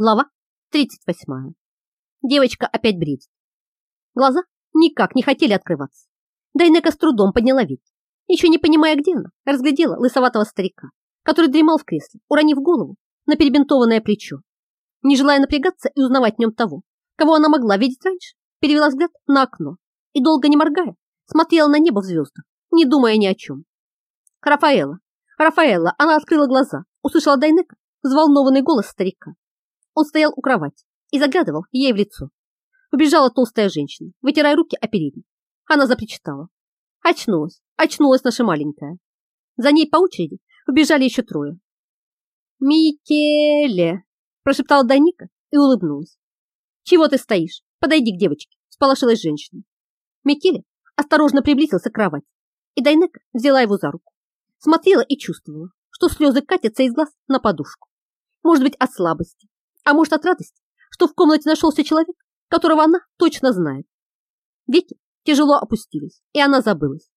Глава 38. Девочка опять бредит. Глаза никак не хотели открываться. Дайнека с трудом подняла веки. Еще не понимая, где она, разглядела лысоватого старика, который дремал в кресле, уронив голову на перебинтованное плечо. Не желая напрягаться и узнавать в нем того, кого она могла видеть раньше, перевела взгляд на окно и, долго не моргая, смотрела на небо в звездах, не думая ни о чем. Рафаэла, Рафаэла, она открыла глаза, услышала Дайнека, взволнованный голос старика. Он стоял у кровати и заглядывал ей в лицо. Убежала толстая женщина, вытирая руки о передник. Она запричитала. Очнулась, очнулась наша маленькая. За ней по очереди убежали еще трое. «Микеле!» – прошептала Даника и улыбнулась. «Чего ты стоишь? Подойди к девочке!» – сполошилась женщина. Микеле осторожно приблизился к кровати, и Дайнека взяла его за руку. Смотрела и чувствовала, что слезы катятся из глаз на подушку. Может быть, от слабости, а может от радости, что в комнате нашелся человек, которого она точно знает. Веки тяжело опустились, и она забылась.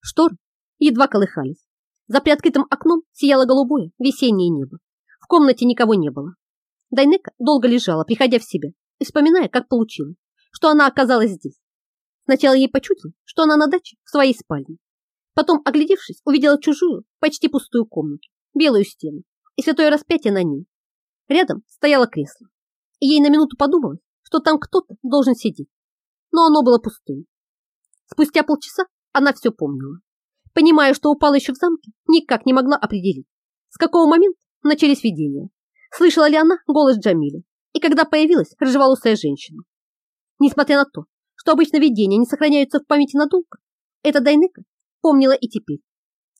Шторы едва колыхались. За приоткрытым окном сияло голубое весеннее небо. В комнате никого не было. Дайнека долго лежала, приходя в себя, и вспоминая, как получилось, что она оказалась здесь. Сначала ей почудилось, что она на даче в своей спальне. Потом, оглядевшись, увидела чужую, почти пустую комнату, белую стену и святое распятие на ней, Рядом стояло кресло, ей на минуту подумалось, что там кто-то должен сидеть, но оно было пустым. Спустя полчаса она все помнила. Понимая, что упала еще в замке, никак не могла определить, с какого момента начались видения. Слышала ли она голос Джамиля, и когда появилась рыжеволосая женщина. Несмотря на то, что обычно видения не сохраняются в памяти надолго, эта Дайнека помнила и теперь.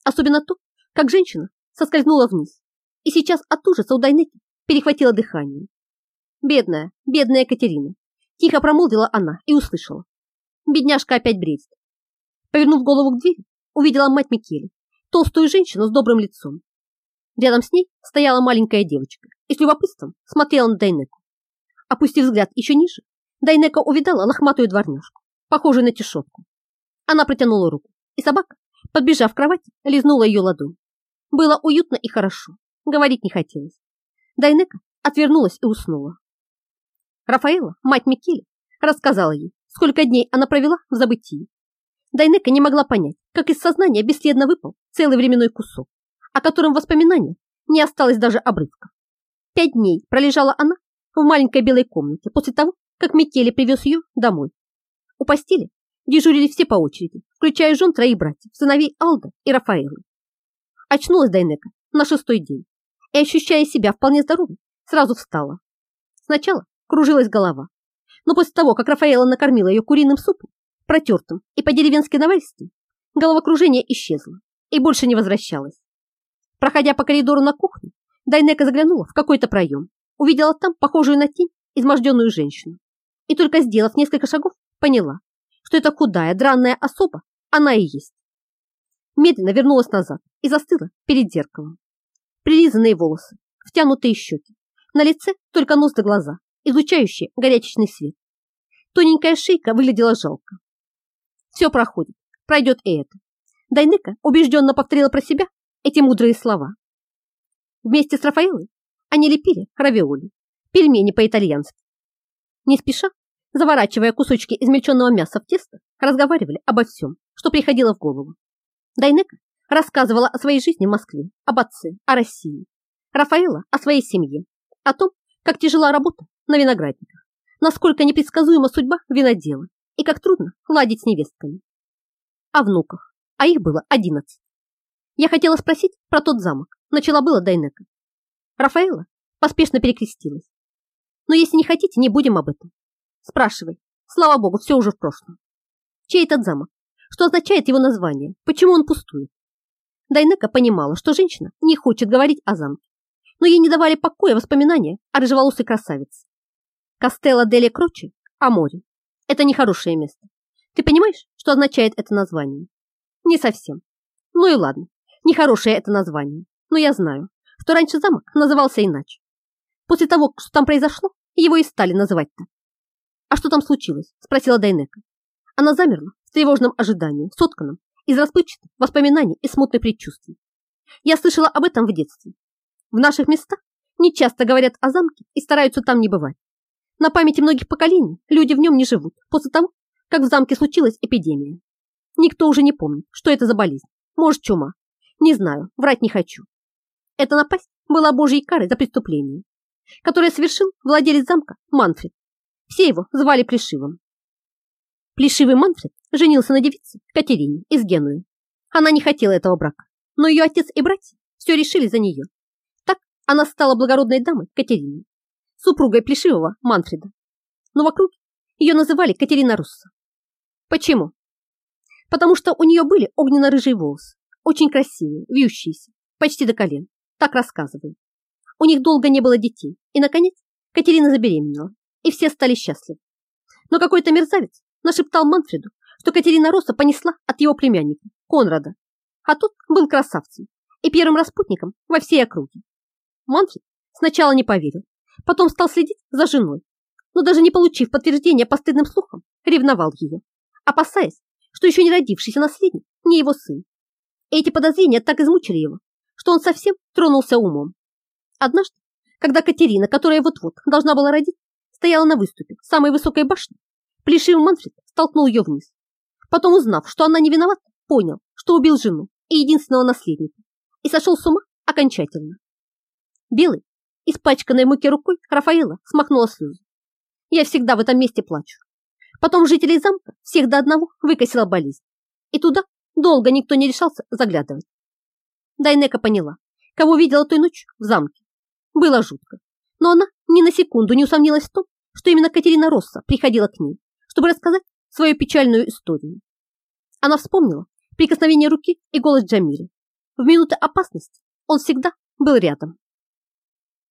Особенно то, как женщина соскользнула вниз. И сейчас от ужаса у Дайнеки перехватило дыхание. Бедная, бедная Катерина. Тихо промолвила она и услышала. Бедняжка опять бредит. Повернув голову к двери, увидела мать Микеле, толстую женщину с добрым лицом. Рядом с ней стояла маленькая девочка и с любопытством смотрела на Дайнеку. Опустив взгляд еще ниже, Дайнека увидала лохматую дворняжку, похожую на тишотку. Она протянула руку, и собака, подбежав к кровати, лизнула ее ладонь. Было уютно и хорошо, говорить не хотелось. Дайнека отвернулась и уснула. Рафаэла, мать Микеле, рассказала ей, сколько дней она провела в забытии. Дайнека не могла понять, как из сознания бесследно выпал целый временной кусок, о котором воспоминания не осталось даже обрывка. Пять дней пролежала она в маленькой белой комнате после того, как Микеле привез ее домой. У постели дежурили все по очереди, включая жен троих братьев, сыновей Алда и Рафаэлы. Очнулась Дайнека на шестой день и, ощущая себя вполне здоровой, сразу встала. Сначала кружилась голова, но после того, как Рафаэла накормила ее куриным супом, протертым и по-деревенски наваристым, головокружение исчезло и больше не возвращалось. Проходя по коридору на кухню, Дайнека заглянула в какой-то проем, увидела там похожую на тень изможденную женщину и только сделав несколько шагов, поняла, что это худая, дранная особа, она и есть. Медленно вернулась назад и застыла перед зеркалом прилизанные волосы, втянутые щеки, на лице только нос да глаза, излучающие горячечный свет. Тоненькая шейка выглядела жалко. Все проходит, пройдет и это. Дайнека убежденно повторила про себя эти мудрые слова. Вместе с Рафаэлой они лепили равиоли, пельмени по-итальянски. Не спеша, заворачивая кусочки измельченного мяса в тесто, разговаривали обо всем, что приходило в голову. Дайнека Рассказывала о своей жизни в Москве, об отце, о России. Рафаэла о своей семье, о том, как тяжела работа на виноградниках, насколько непредсказуема судьба винодела и как трудно ладить с невестками. О внуках, а их было одиннадцать. Я хотела спросить про тот замок, начала было Дайнека. Рафаэла поспешно перекрестилась. Но если не хотите, не будем об этом. Спрашивай. Слава богу, все уже в прошлом. Чей этот замок? Что означает его название? Почему он пустует? Дайнека понимала, что женщина не хочет говорить о замке, но ей не давали покоя воспоминания о рыжеволосой красавице. Кастелла Дели Крочи о море. Это нехорошее место. Ты понимаешь, что означает это название? Не совсем. Ну и ладно, нехорошее это название. Но я знаю, что раньше замок назывался иначе. После того, что там произошло, его и стали называть так. А что там случилось? Спросила Дайнека. Она замерла в тревожном ожидании, сотканном из расплывчатых воспоминаний и смутных предчувствий. Я слышала об этом в детстве. В наших местах не часто говорят о замке и стараются там не бывать. На памяти многих поколений люди в нем не живут после того, как в замке случилась эпидемия. Никто уже не помнит, что это за болезнь. Может, чума. Не знаю, врать не хочу. Эта напасть была божьей карой за преступление, которое совершил владелец замка Манфред. Все его звали Плешивым. Плешивый Манфред женился на девице Катерине из Генуи. Она не хотела этого брака, но ее отец и братья все решили за нее. Так она стала благородной дамой Катериной, супругой Плешивого Манфреда. Но вокруг ее называли Катерина Русса. Почему? Потому что у нее были огненно-рыжие волосы, очень красивые, вьющиеся, почти до колен, так рассказывают. У них долго не было детей, и, наконец, Катерина забеременела, и все стали счастливы. Но какой-то мерзавец нашептал Манфреду, что Катерина Росса понесла от его племянника, Конрада, а тот был красавцем и первым распутником во всей округе. Манфред сначала не поверил, потом стал следить за женой, но даже не получив подтверждения постыдным слухам, ревновал ее, опасаясь, что еще не родившийся наследник не его сын. Эти подозрения так измучили его, что он совсем тронулся умом. Однажды, когда Катерина, которая вот-вот должна была родить, стояла на выступе самой высокой башни, плешивый Манфред столкнул ее вниз. Потом, узнав, что она не виновата, понял, что убил жену и единственного наследника и сошел с ума окончательно. Белый, испачканной муки рукой, Рафаэла смахнула слезы. Я всегда в этом месте плачу. Потом жителей замка всех до одного выкосила болезнь. И туда долго никто не решался заглядывать. Дайнека поняла, кого видела той ночью в замке. Было жутко, но она ни на секунду не усомнилась в том, что именно Катерина Росса приходила к ней, чтобы рассказать свою печальную историю. Она вспомнила прикосновение руки и голос Джамиля. В минуты опасности он всегда был рядом.